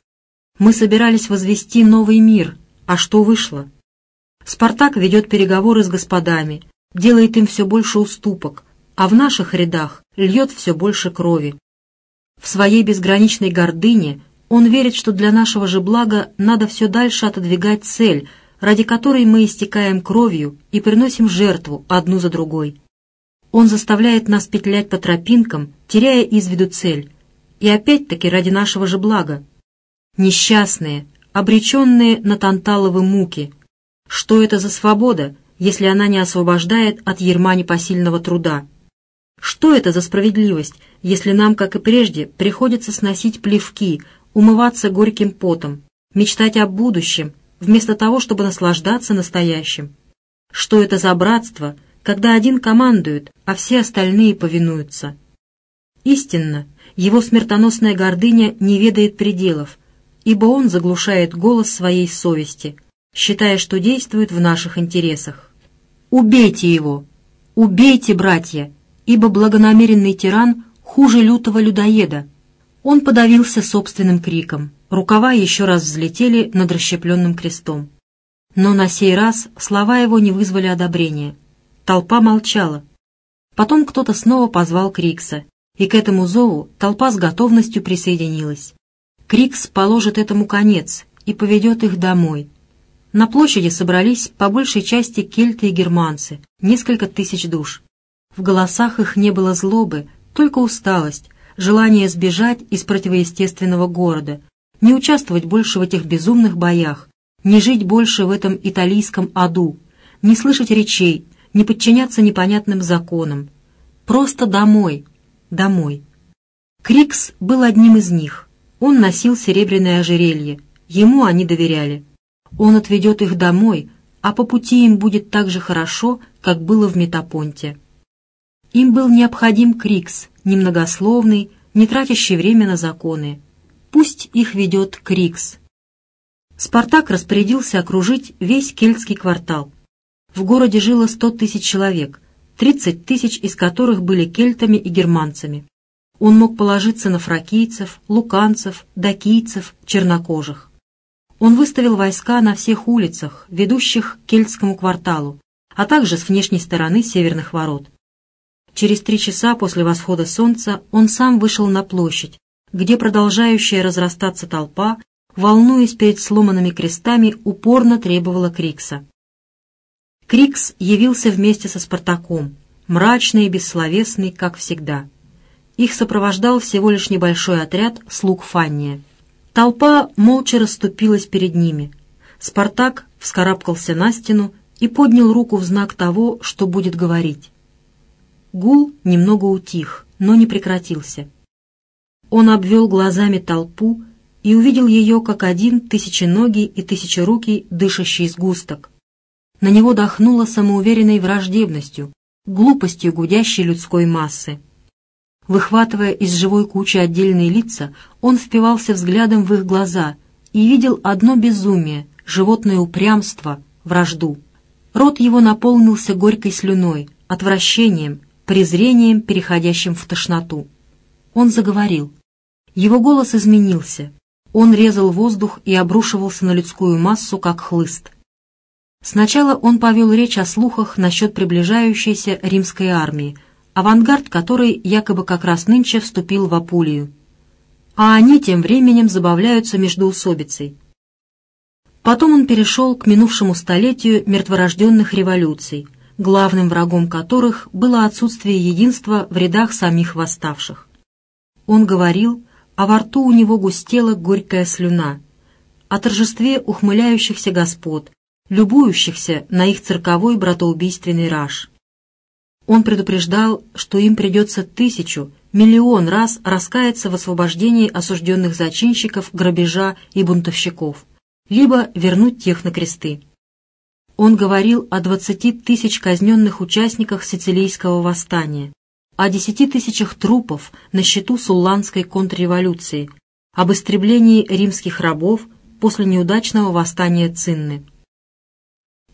Мы собирались возвести новый мир, а что вышло? Спартак ведет переговоры с господами, делает им все больше уступок, а в наших рядах льет все больше крови. В своей безграничной гордыне он верит, что для нашего же блага надо все дальше отодвигать цель, ради которой мы истекаем кровью и приносим жертву одну за другой. Он заставляет нас петлять по тропинкам, теряя из виду цель, и опять-таки ради нашего же блага. Несчастные, обреченные на танталовы муки. Что это за свобода, если она не освобождает от ерма непосильного труда? Что это за справедливость, если нам, как и прежде, приходится сносить плевки, умываться горьким потом, мечтать о будущем, вместо того, чтобы наслаждаться настоящим? Что это за братство, когда один командует, а все остальные повинуются? Истинно, его смертоносная гордыня не ведает пределов, ибо он заглушает голос своей совести, считая, что действует в наших интересах. Убейте его! Убейте, братья! ибо благонамеренный тиран хуже лютого людоеда. Он подавился собственным криком. Рукава еще раз взлетели над расщепленным крестом. Но на сей раз слова его не вызвали одобрения. Толпа молчала. Потом кто-то снова позвал Крикса, и к этому зову толпа с готовностью присоединилась. Крикс положит этому конец и поведет их домой. На площади собрались по большей части кельты и германцы, несколько тысяч душ. В голосах их не было злобы, только усталость, желание сбежать из противоестественного города, не участвовать больше в этих безумных боях, не жить больше в этом италийском аду, не слышать речей, не подчиняться непонятным законам. Просто домой, домой. Крикс был одним из них. Он носил серебряное ожерелье. Ему они доверяли. Он отведет их домой, а по пути им будет так же хорошо, как было в Метапонте. Им был необходим Крикс, немногословный, не тратящий время на законы. Пусть их ведет Крикс. Спартак распорядился окружить весь кельтский квартал. В городе жило сто тысяч человек, тридцать тысяч из которых были кельтами и германцами. Он мог положиться на фракийцев, луканцев, дакийцев, чернокожих. Он выставил войска на всех улицах, ведущих к кельтскому кварталу, а также с внешней стороны северных ворот. Через три часа после восхода солнца он сам вышел на площадь, где продолжающая разрастаться толпа, волнуясь перед сломанными крестами, упорно требовала Крикса. Крикс явился вместе со Спартаком, мрачный и бессловесный, как всегда. Их сопровождал всего лишь небольшой отряд слуг Фанния. Толпа молча расступилась перед ними. Спартак вскарабкался на стену и поднял руку в знак того, что будет говорить. Гул немного утих, но не прекратился. Он обвел глазами толпу и увидел ее как один тысяченогий и тысячерукий дышащий сгусток. На него дохнуло самоуверенной враждебностью, глупостью гудящей людской массы. Выхватывая из живой кучи отдельные лица, он впивался взглядом в их глаза и видел одно безумие, животное упрямство, вражду. Рот его наполнился горькой слюной, отвращением, презрением, переходящим в тошноту. Он заговорил. Его голос изменился. Он резал воздух и обрушивался на людскую массу, как хлыст. Сначала он повел речь о слухах насчет приближающейся римской армии, авангард которой якобы как раз нынче вступил в Апулию. А они тем временем забавляются междоусобицей. Потом он перешел к минувшему столетию мертворожденных революций — главным врагом которых было отсутствие единства в рядах самих восставших. Он говорил, а во рту у него густела горькая слюна, о торжестве ухмыляющихся господ, любующихся на их цирковой братоубийственный раж. Он предупреждал, что им придется тысячу, миллион раз раскаяться в освобождении осужденных зачинщиков, грабежа и бунтовщиков, либо вернуть тех на кресты. Он говорил о 20 тысяч казненных участниках сицилийского восстания, о 10 тысячах трупов на счету сулланской контрреволюции, об истреблении римских рабов после неудачного восстания Цинны.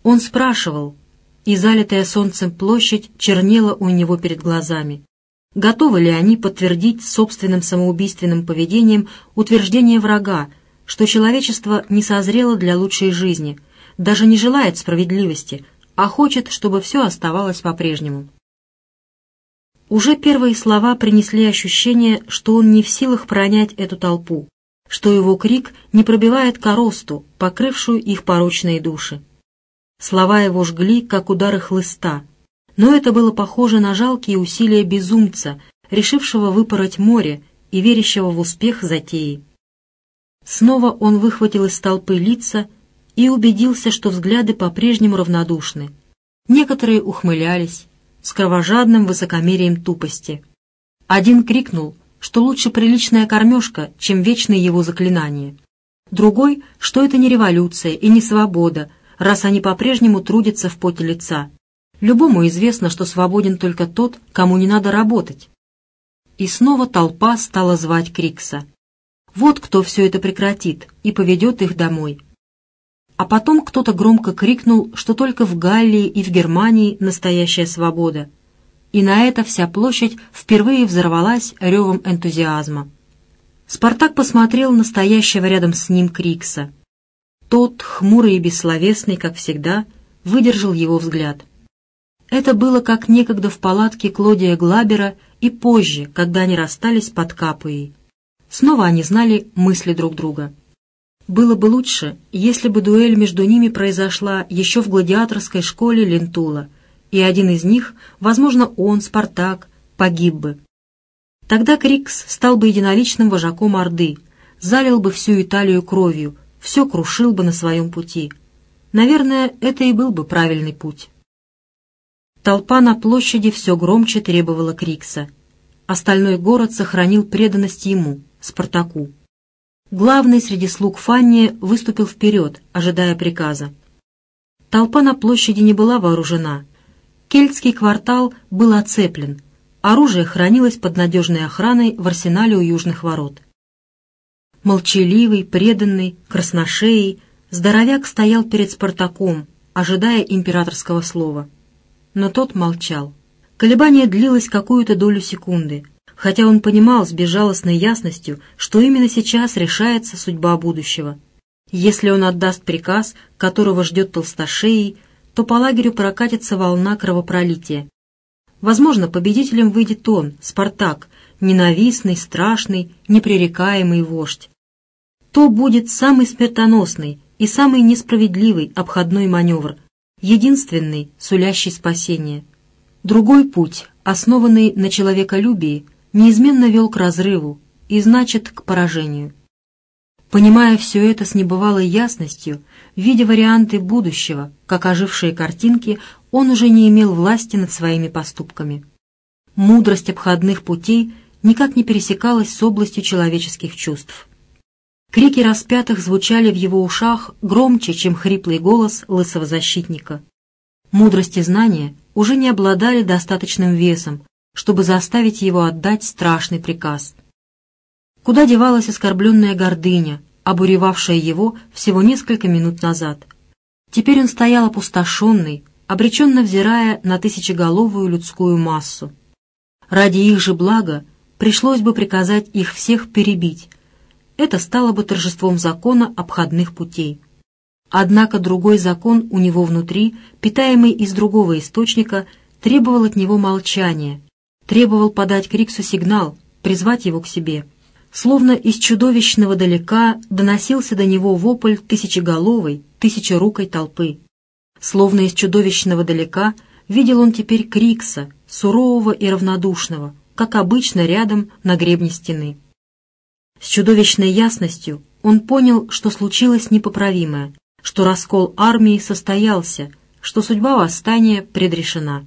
Он спрашивал, и залитая солнцем площадь чернела у него перед глазами. Готовы ли они подтвердить собственным самоубийственным поведением утверждение врага, что человечество не созрело для лучшей жизни – даже не желает справедливости, а хочет, чтобы все оставалось по-прежнему. Уже первые слова принесли ощущение, что он не в силах пронять эту толпу, что его крик не пробивает коросту, покрывшую их порочные души. Слова его жгли, как удары хлыста, но это было похоже на жалкие усилия безумца, решившего выпороть море и верящего в успех затеи. Снова он выхватил из толпы лица и убедился, что взгляды по-прежнему равнодушны. Некоторые ухмылялись с кровожадным высокомерием тупости. Один крикнул, что лучше приличная кормежка, чем вечные его заклинания. Другой, что это не революция и не свобода, раз они по-прежнему трудятся в поте лица. Любому известно, что свободен только тот, кому не надо работать. И снова толпа стала звать Крикса. Вот кто все это прекратит и поведет их домой. А потом кто-то громко крикнул, что только в Галлии и в Германии настоящая свобода. И на это вся площадь впервые взорвалась ревом энтузиазма. Спартак посмотрел на стоящего рядом с ним Крикса. Тот, хмурый и бессловесный, как всегда, выдержал его взгляд. Это было как некогда в палатке Клодия Глабера и позже, когда они расстались под Капуей. Снова они знали мысли друг друга. Было бы лучше, если бы дуэль между ними произошла еще в гладиаторской школе Лентула, и один из них, возможно, он, Спартак, погиб бы. Тогда Крикс стал бы единоличным вожаком Орды, залил бы всю Италию кровью, все крушил бы на своем пути. Наверное, это и был бы правильный путь. Толпа на площади все громче требовала Крикса. Остальной город сохранил преданность ему, Спартаку. Главный среди слуг Фанни выступил вперед, ожидая приказа. Толпа на площади не была вооружена. Кельтский квартал был оцеплен. Оружие хранилось под надежной охраной в арсенале у южных ворот. Молчаливый, преданный, красношеей, здоровяк стоял перед Спартаком, ожидая императорского слова. Но тот молчал. Колебание длилось какую-то долю секунды — хотя он понимал с безжалостной ясностью, что именно сейчас решается судьба будущего. Если он отдаст приказ, которого ждет толстошеей, то по лагерю прокатится волна кровопролития. Возможно, победителем выйдет он, Спартак, ненавистный, страшный, непререкаемый вождь. То будет самый смертоносный и самый несправедливый обходной маневр, единственный, сулящий спасение. Другой путь, основанный на человеколюбии, неизменно вел к разрыву и, значит, к поражению. Понимая все это с небывалой ясностью, видя варианты будущего, как ожившие картинки, он уже не имел власти над своими поступками. Мудрость обходных путей никак не пересекалась с областью человеческих чувств. Крики распятых звучали в его ушах громче, чем хриплый голос лысого защитника. Мудрость и знания уже не обладали достаточным весом, чтобы заставить его отдать страшный приказ. Куда девалась оскорбленная гордыня, обуревавшая его всего несколько минут назад? Теперь он стоял опустошенный, обреченно взирая на тысячеголовую людскую массу. Ради их же блага пришлось бы приказать их всех перебить. Это стало бы торжеством закона обходных путей. Однако другой закон у него внутри, питаемый из другого источника, требовал от него молчания, требовал подать Криксу сигнал, призвать его к себе. Словно из чудовищного далека доносился до него вопль тысячеголовой, тысячерукой толпы. Словно из чудовищного далека видел он теперь Крикса, сурового и равнодушного, как обычно рядом на гребне стены. С чудовищной ясностью он понял, что случилось непоправимое, что раскол армии состоялся, что судьба восстания предрешена.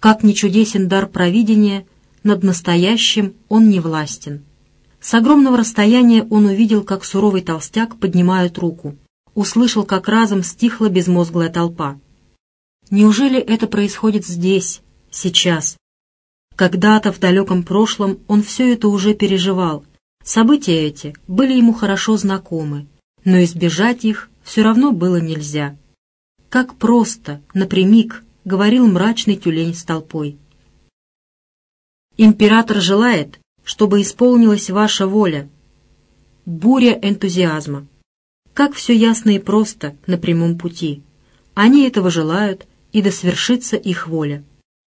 Как ни чудесен дар провидения, над настоящим он не властен. С огромного расстояния он увидел, как суровый толстяк поднимает руку. Услышал, как разом стихла безмозглая толпа. Неужели это происходит здесь, сейчас? Когда-то в далеком прошлом он все это уже переживал. События эти были ему хорошо знакомы, но избежать их все равно было нельзя. Как просто, напрямик, — говорил мрачный тюлень с толпой. «Император желает, чтобы исполнилась ваша воля. Буря энтузиазма. Как все ясно и просто на прямом пути. Они этого желают, и да свершится их воля.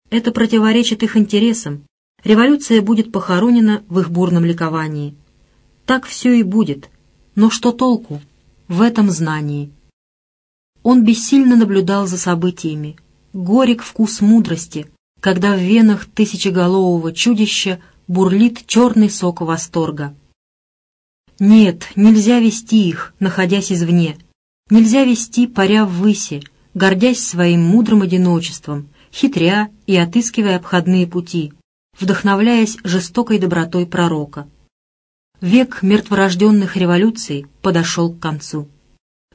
это противоречит их интересам. Революция будет похоронена в их бурном ликовании. Так все и будет. Но что толку в этом знании? Он бессильно наблюдал за событиями. Горек вкус мудрости, когда в венах тысячеголового чудища бурлит черный сок восторга. Нет, нельзя вести их, находясь извне. Нельзя вести, паря ввыси, гордясь своим мудрым одиночеством, хитря и отыскивая обходные пути, вдохновляясь жестокой добротой пророка. Век мертворожденных революций подошел к концу.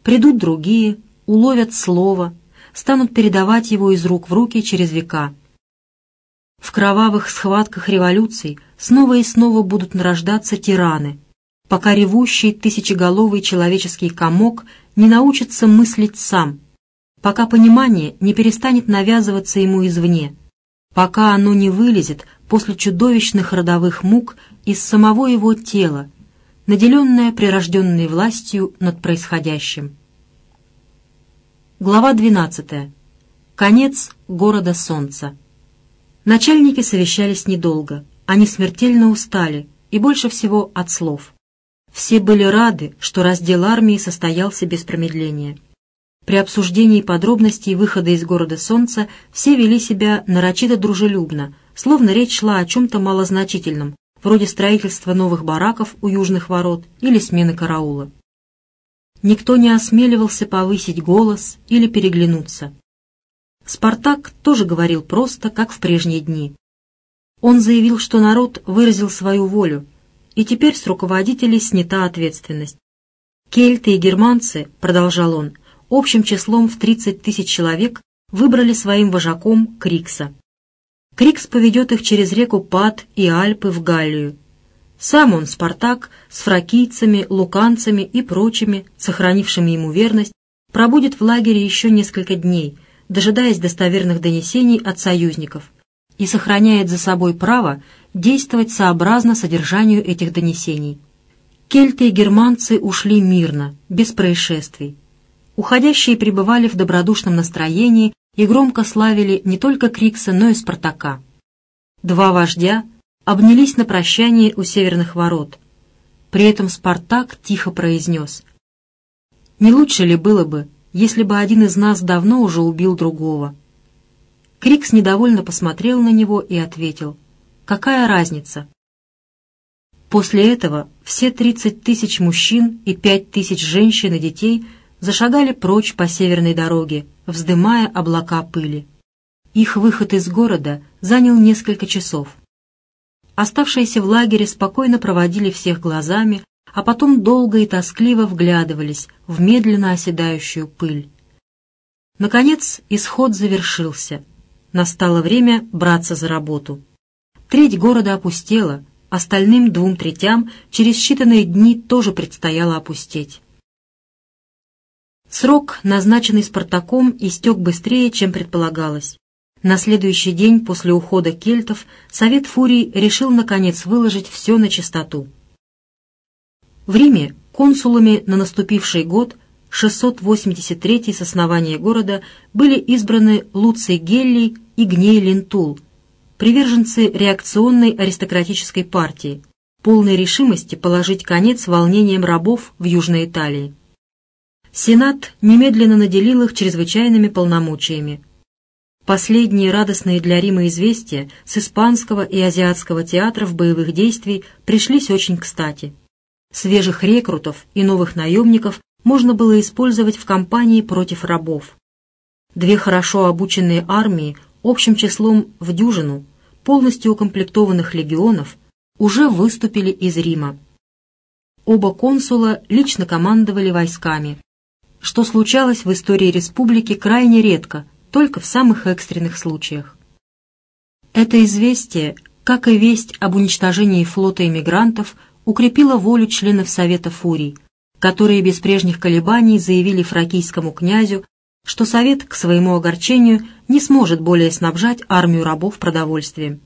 Придут другие, уловят слово, станут передавать его из рук в руки через века. В кровавых схватках революций снова и снова будут нарождаться тираны, пока ревущий тысячеголовый человеческий комок не научится мыслить сам, пока понимание не перестанет навязываться ему извне, пока оно не вылезет после чудовищных родовых мук из самого его тела, наделенное прирожденной властью над происходящим. Глава 12. Конец города солнца. Начальники совещались недолго. Они смертельно устали, и больше всего от слов. Все были рады, что раздел армии состоялся без промедления. При обсуждении подробностей выхода из города Солнца все вели себя нарочито дружелюбно, словно речь шла о чем-то малозначительном, вроде строительства новых бараков у южных ворот или смены караула. Никто не осмеливался повысить голос или переглянуться. Спартак тоже говорил просто, как в прежние дни. Он заявил, что народ выразил свою волю, и теперь с руководителей снята ответственность. Кельты и германцы, продолжал он, общим числом в 30 тысяч человек выбрали своим вожаком Крикса. Крикс поведет их через реку Пад и Альпы в Галлию, сам он, Спартак, с фракийцами, луканцами и прочими, сохранившими ему верность, пробудет в лагере еще несколько дней, дожидаясь достоверных донесений от союзников, и сохраняет за собой право действовать сообразно содержанию этих донесений. Кельты и германцы ушли мирно, без происшествий. Уходящие пребывали в добродушном настроении и громко славили не только Крикса, но и Спартака. Два вождя — обнялись на прощание у северных ворот. При этом Спартак тихо произнес. «Не лучше ли было бы, если бы один из нас давно уже убил другого?» Крикс недовольно посмотрел на него и ответил. «Какая разница?» После этого все тридцать тысяч мужчин и пять тысяч женщин и детей зашагали прочь по северной дороге, вздымая облака пыли. Их выход из города занял несколько часов. Оставшиеся в лагере спокойно проводили всех глазами, а потом долго и тоскливо вглядывались в медленно оседающую пыль. Наконец исход завершился. Настало время браться за работу. Треть города опустела, остальным двум третям через считанные дни тоже предстояло опустеть. Срок, назначенный Спартаком, истек быстрее, чем предполагалось. На следующий день после ухода кельтов Совет Фурий решил наконец выложить все на чистоту. В Риме консулами на наступивший год 683 с основания города были избраны Луций Геллий и Гней Лентул, приверженцы реакционной аристократической партии, полной решимости положить конец волнениям рабов в Южной Италии. Сенат немедленно наделил их чрезвычайными полномочиями. Последние радостные для Рима известия с испанского и азиатского театров боевых действий пришлись очень кстати. Свежих рекрутов и новых наемников можно было использовать в кампании против рабов. Две хорошо обученные армии общим числом в дюжину, полностью укомплектованных легионов, уже выступили из Рима. Оба консула лично командовали войсками, что случалось в истории республики крайне редко – только в самых экстренных случаях. Это известие, как и весть об уничтожении флота иммигрантов, укрепило волю членов Совета Фурий, которые без прежних колебаний заявили фракийскому князю, что Совет, к своему огорчению, не сможет более снабжать армию рабов продовольствием.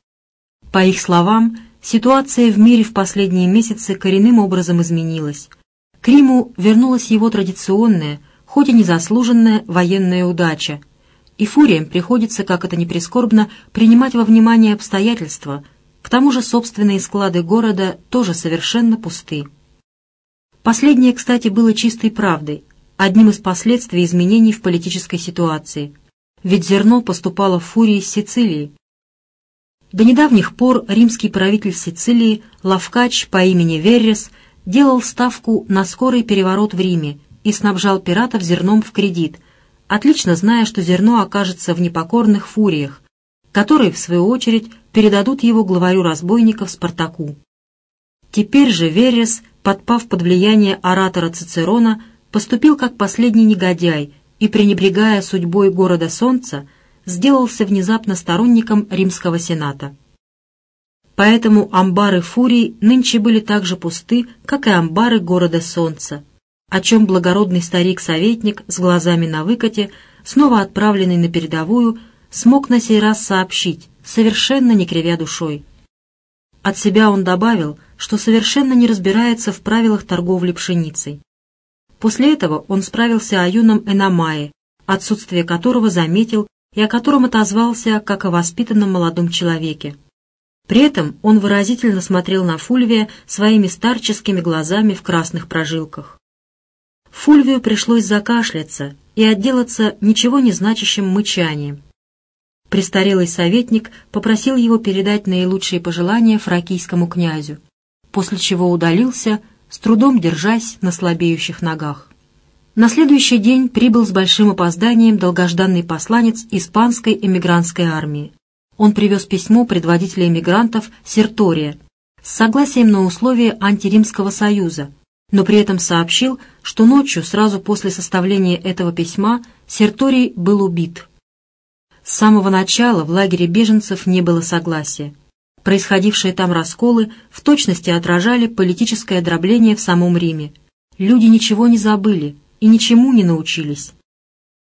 По их словам, ситуация в мире в последние месяцы коренным образом изменилась. К Риму вернулась его традиционная, хоть и незаслуженная военная удача, и фуриям приходится, как это ни прискорбно, принимать во внимание обстоятельства. К тому же собственные склады города тоже совершенно пусты. Последнее, кстати, было чистой правдой, одним из последствий изменений в политической ситуации. Ведь зерно поступало в фурии из Сицилии. До недавних пор римский правитель Сицилии Лавкач по имени Веррес делал ставку на скорый переворот в Риме и снабжал пиратов зерном в кредит, отлично зная, что зерно окажется в непокорных фуриях, которые, в свою очередь, передадут его главарю разбойников Спартаку. Теперь же Веррес, подпав под влияние оратора Цицерона, поступил как последний негодяй и, пренебрегая судьбой города Солнца, сделался внезапно сторонником Римского Сената. Поэтому амбары Фурий нынче были так же пусты, как и амбары города Солнца, о чем благородный старик-советник с глазами на выкате, снова отправленный на передовую, смог на сей раз сообщить, совершенно не кривя душой. От себя он добавил, что совершенно не разбирается в правилах торговли пшеницей. После этого он справился о юном Эномае, отсутствие которого заметил и о котором отозвался как о воспитанном молодом человеке. При этом он выразительно смотрел на Фульвия своими старческими глазами в красных прожилках. Фульвию пришлось закашляться и отделаться ничего не значащим мычанием. Престарелый советник попросил его передать наилучшие пожелания фракийскому князю, после чего удалился, с трудом держась на слабеющих ногах. На следующий день прибыл с большим опозданием долгожданный посланец испанской эмигрантской армии. Он привез письмо предводителя эмигрантов Сертория с согласием на условия антиримского союза, но при этом сообщил, что ночью, сразу после составления этого письма, Серторий был убит. С самого начала в лагере беженцев не было согласия. Происходившие там расколы в точности отражали политическое дробление в самом Риме. Люди ничего не забыли и ничему не научились.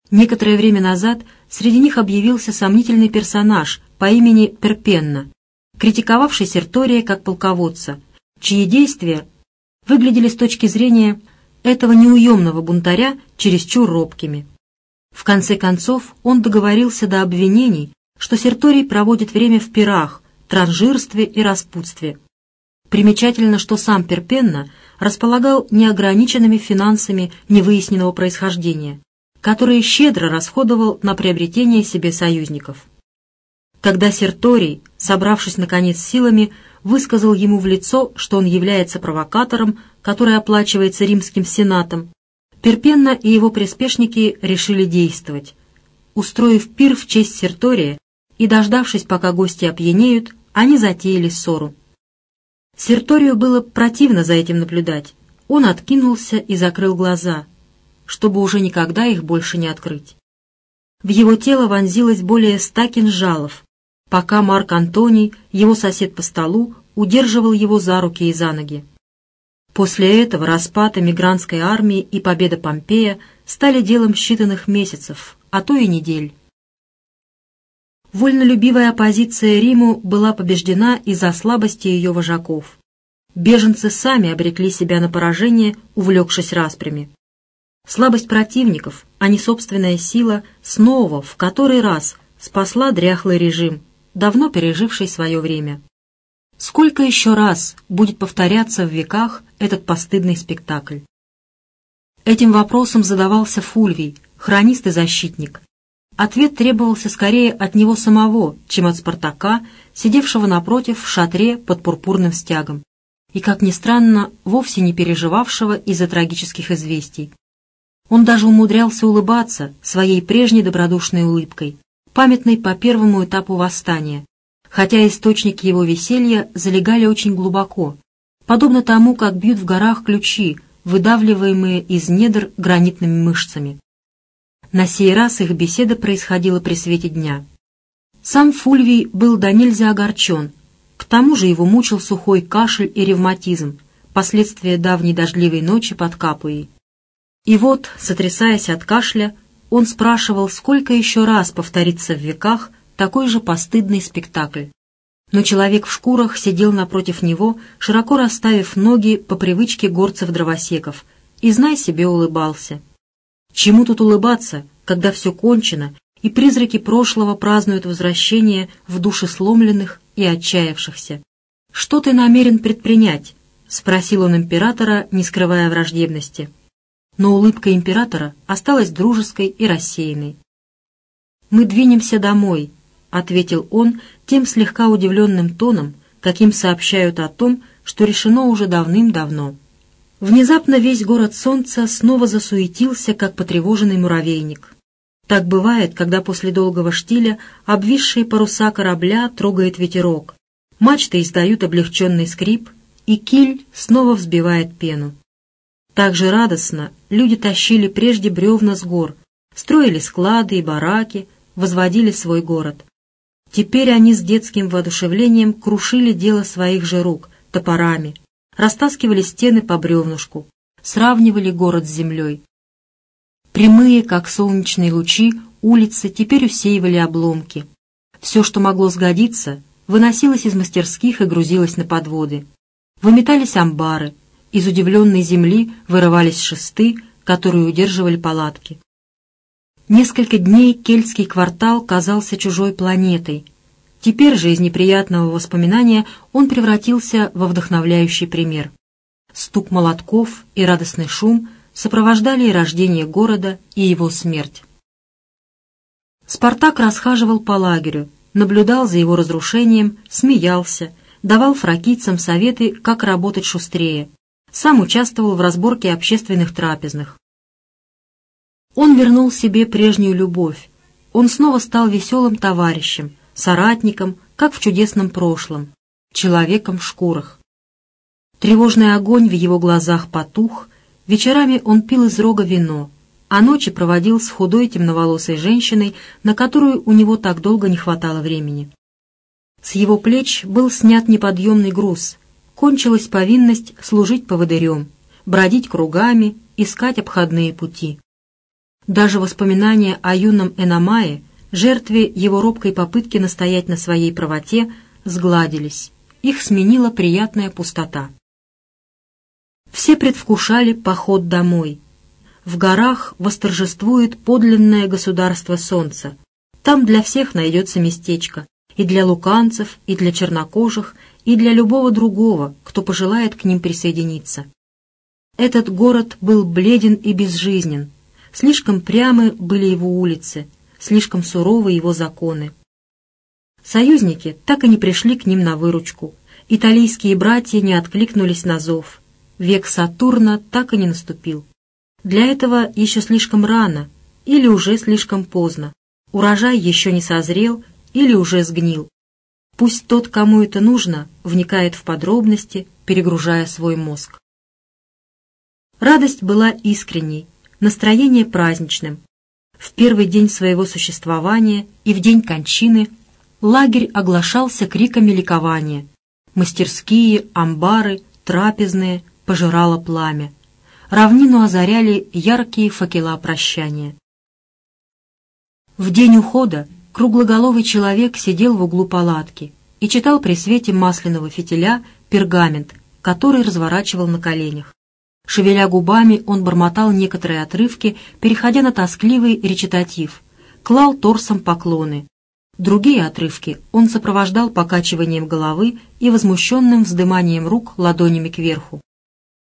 Некоторое время назад среди них объявился сомнительный персонаж по имени Перпенна, критиковавший Сертория как полководца, чьи действия выглядели с точки зрения этого неуемного бунтаря чересчур робкими. В конце концов он договорился до обвинений, что Серторий проводит время в пирах, транжирстве и распутстве. Примечательно, что сам Перпенна располагал неограниченными финансами невыясненного происхождения, которые щедро расходовал на приобретение себе союзников. Когда Серторий, собравшись наконец силами, высказал ему в лицо, что он является провокатором, который оплачивается римским сенатом, Перпенна и его приспешники решили действовать. Устроив пир в честь Сертория и дождавшись, пока гости опьянеют, они затеяли ссору. Серторию было противно за этим наблюдать. Он откинулся и закрыл глаза, чтобы уже никогда их больше не открыть. В его тело вонзилось более ста кинжалов, пока Марк Антоний, его сосед по столу, удерживал его за руки и за ноги. После этого распад эмигрантской армии и победа Помпея стали делом считанных месяцев, а то и недель. Вольнолюбивая оппозиция Риму была побеждена из-за слабости ее вожаков. Беженцы сами обрекли себя на поражение, увлекшись распрями. Слабость противников, а не собственная сила, снова, в который раз, спасла дряхлый режим, давно переживший свое время. Сколько еще раз будет повторяться в веках этот постыдный спектакль? Этим вопросом задавался Фульвий, хронист и защитник. Ответ требовался скорее от него самого, чем от Спартака, сидевшего напротив в шатре под пурпурным стягом, и, как ни странно, вовсе не переживавшего из-за трагических известий. Он даже умудрялся улыбаться своей прежней добродушной улыбкой, памятной по первому этапу восстания, хотя источники его веселья залегали очень глубоко, подобно тому, как бьют в горах ключи, выдавливаемые из недр гранитными мышцами. На сей раз их беседа происходила при свете дня. Сам Фульвий был до нельзя огорчен, к тому же его мучил сухой кашель и ревматизм, последствия давней дождливой ночи под Капуей. И вот, сотрясаясь от кашля, он спрашивал, сколько еще раз повторится в веках такой же постыдный спектакль. Но человек в шкурах сидел напротив него, широко расставив ноги по привычке горцев-дровосеков, и, знай себе, улыбался. Чему тут улыбаться, когда все кончено, и призраки прошлого празднуют возвращение в души сломленных и отчаявшихся. «Что ты намерен предпринять?» — спросил он императора, не скрывая враждебности. Но улыбка императора осталась дружеской и рассеянной. «Мы двинемся домой», — ответил он тем слегка удивленным тоном, каким сообщают о том, что решено уже давным-давно. Внезапно весь город солнца снова засуетился, как потревоженный муравейник. Так бывает, когда после долгого штиля обвисшие паруса корабля трогает ветерок, мачты издают облегченный скрип, и киль снова взбивает пену. Так же радостно люди тащили прежде бревна с гор, строили склады и бараки, возводили свой город. Теперь они с детским воодушевлением крушили дело своих же рук, топорами, растаскивали стены по бревнышку, сравнивали город с землей. Прямые, как солнечные лучи, улицы теперь усеивали обломки. Все, что могло сгодиться, выносилось из мастерских и грузилось на подводы. Выметались амбары, из удивленной земли вырывались шесты, которые удерживали палатки. Несколько дней кельтский квартал казался чужой планетой. Теперь же из неприятного воспоминания он превратился во вдохновляющий пример. Стук молотков и радостный шум сопровождали и рождение города, и его смерть. Спартак расхаживал по лагерю, наблюдал за его разрушением, смеялся, давал фракийцам советы, как работать шустрее. Сам участвовал в разборке общественных трапезных. Он вернул себе прежнюю любовь. Он снова стал веселым товарищем, соратником, как в чудесном прошлом, человеком в шкурах. Тревожный огонь в его глазах потух, вечерами он пил из рога вино, а ночи проводил с худой темноволосой женщиной, на которую у него так долго не хватало времени. С его плеч был снят неподъемный груз, кончилась повинность служить поводырем, бродить кругами, искать обходные пути. Даже воспоминания о юном Эномае, жертве его робкой попытки настоять на своей правоте, сгладились. Их сменила приятная пустота. Все предвкушали поход домой. В горах восторжествует подлинное государство солнца. Там для всех найдется местечко. И для луканцев, и для чернокожих, и для любого другого, кто пожелает к ним присоединиться. Этот город был бледен и безжизнен, Слишком прямы были его улицы, слишком суровы его законы. Союзники так и не пришли к ним на выручку. Италийские братья не откликнулись на зов. Век Сатурна так и не наступил. Для этого еще слишком рано или уже слишком поздно. Урожай еще не созрел или уже сгнил. Пусть тот, кому это нужно, вникает в подробности, перегружая свой мозг. Радость была искренней, настроение праздничным. В первый день своего существования и в день кончины лагерь оглашался криками ликования. Мастерские, амбары, трапезные пожирало пламя. Равнину озаряли яркие факела прощания. В день ухода круглоголовый человек сидел в углу палатки и читал при свете масляного фитиля пергамент, который разворачивал на коленях. Шевеля губами, он бормотал некоторые отрывки, переходя на тоскливый речитатив, клал торсом поклоны. Другие отрывки он сопровождал покачиванием головы и возмущенным вздыманием рук ладонями кверху.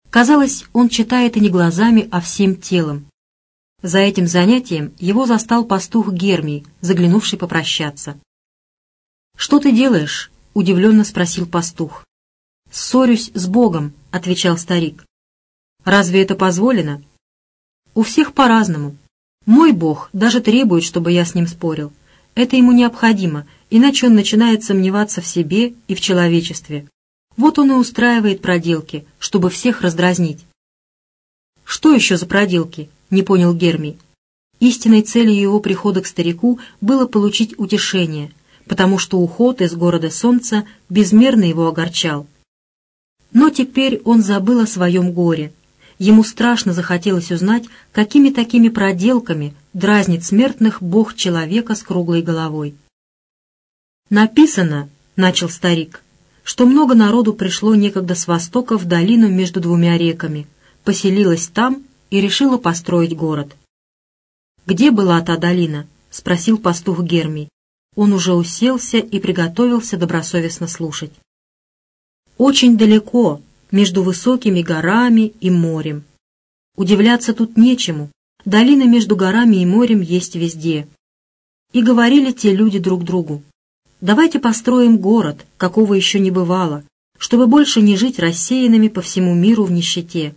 Казалось, он читает и не глазами, а всем телом. За этим занятием его застал пастух Гермий, заглянувший попрощаться. «Что ты делаешь?» — удивленно спросил пастух. «Ссорюсь с Богом», — отвечал старик. Разве это позволено? У всех по-разному. Мой Бог даже требует, чтобы я с ним спорил. Это ему необходимо, иначе он начинает сомневаться в себе и в человечестве. Вот он и устраивает проделки, чтобы всех раздразнить. «Что еще за проделки?» — не понял Гермий. Истинной целью его прихода к старику было получить утешение, потому что уход из города солнца безмерно его огорчал. Но теперь он забыл о своем горе — Ему страшно захотелось узнать, какими такими проделками дразнит смертных бог человека с круглой головой. «Написано, — начал старик, — что много народу пришло некогда с востока в долину между двумя реками, поселилось там и решило построить город. Где была та долина? спросил пастух Гермий. Он уже уселся и приготовился добросовестно слушать. «Очень далеко, между высокими горами и морем. Удивляться тут нечему, долины между горами и морем есть везде. И говорили те люди друг другу, давайте построим город, какого еще не бывало, чтобы больше не жить рассеянными по всему миру в нищете.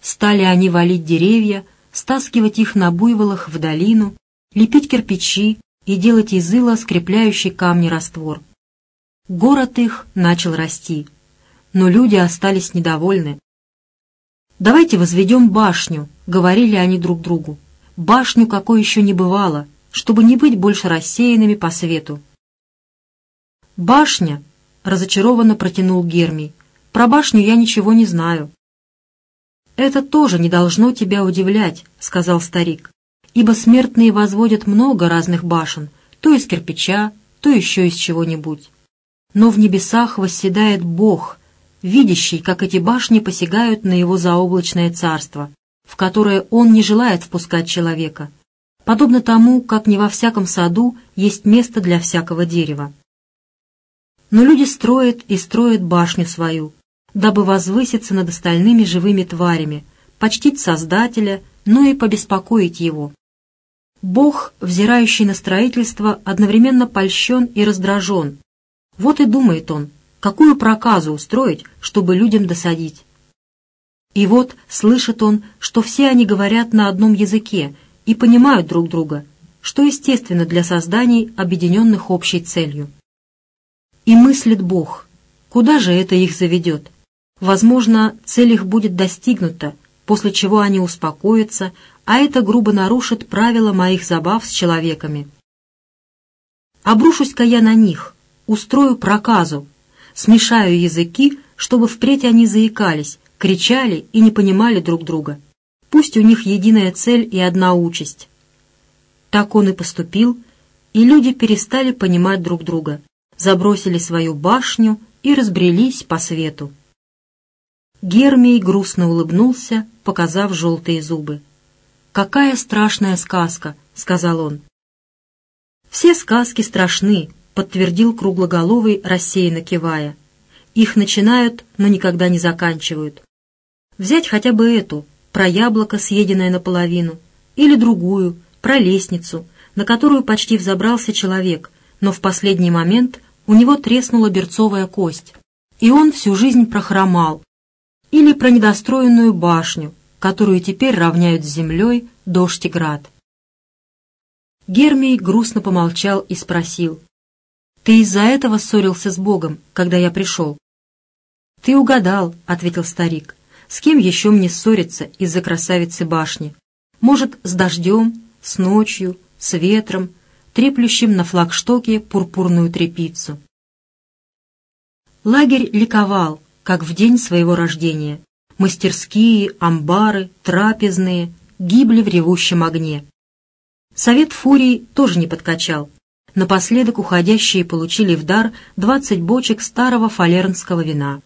Стали они валить деревья, стаскивать их на буйволах в долину, лепить кирпичи и делать из ила скрепляющий камни раствор. Город их начал расти, но люди остались недовольны. «Давайте возведем башню», — говорили они друг другу. «Башню, какой еще не бывало, чтобы не быть больше рассеянными по свету». «Башня», — разочарованно протянул Гермий, — «про башню я ничего не знаю». «Это тоже не должно тебя удивлять», — сказал старик, «ибо смертные возводят много разных башен, то из кирпича, то еще из чего-нибудь. Но в небесах восседает Бог, видящий, как эти башни посягают на его заоблачное царство, в которое он не желает впускать человека, подобно тому, как не во всяком саду есть место для всякого дерева. Но люди строят и строят башню свою, дабы возвыситься над остальными живыми тварями, почтить Создателя, но и побеспокоить его. Бог, взирающий на строительство, одновременно польщен и раздражен. Вот и думает он, какую проказу устроить, чтобы людям досадить. И вот слышит он, что все они говорят на одном языке и понимают друг друга, что естественно для созданий, объединенных общей целью. И мыслит Бог, куда же это их заведет? Возможно, цель их будет достигнута, после чего они успокоятся, а это грубо нарушит правила моих забав с человеками. Обрушусь-ка я на них, устрою проказу, смешаю языки, чтобы впредь они заикались, кричали и не понимали друг друга. Пусть у них единая цель и одна участь. Так он и поступил, и люди перестали понимать друг друга, забросили свою башню и разбрелись по свету. Гермий грустно улыбнулся, показав желтые зубы. «Какая страшная сказка!» — сказал он. «Все сказки страшны», — подтвердил круглоголовый, рассеянно кивая. «Их начинают, но никогда не заканчивают. Взять хотя бы эту, про яблоко, съеденное наполовину, или другую, про лестницу, на которую почти взобрался человек, но в последний момент у него треснула берцовая кость, и он всю жизнь прохромал, или про недостроенную башню, которую теперь равняют с землей дождь и град. Гермий грустно помолчал и спросил, «Ты из-за этого ссорился с Богом, когда я пришел?» «Ты угадал», — ответил старик, «с кем еще мне ссориться из-за красавицы башни? Может, с дождем, с ночью, с ветром, треплющим на флагштоке пурпурную трепицу?» Лагерь ликовал, как в день своего рождения. Мастерские, амбары, трапезные гибли в ревущем огне. Совет Фурии тоже не подкачал. Напоследок уходящие получили в дар 20 бочек старого фалернского вина.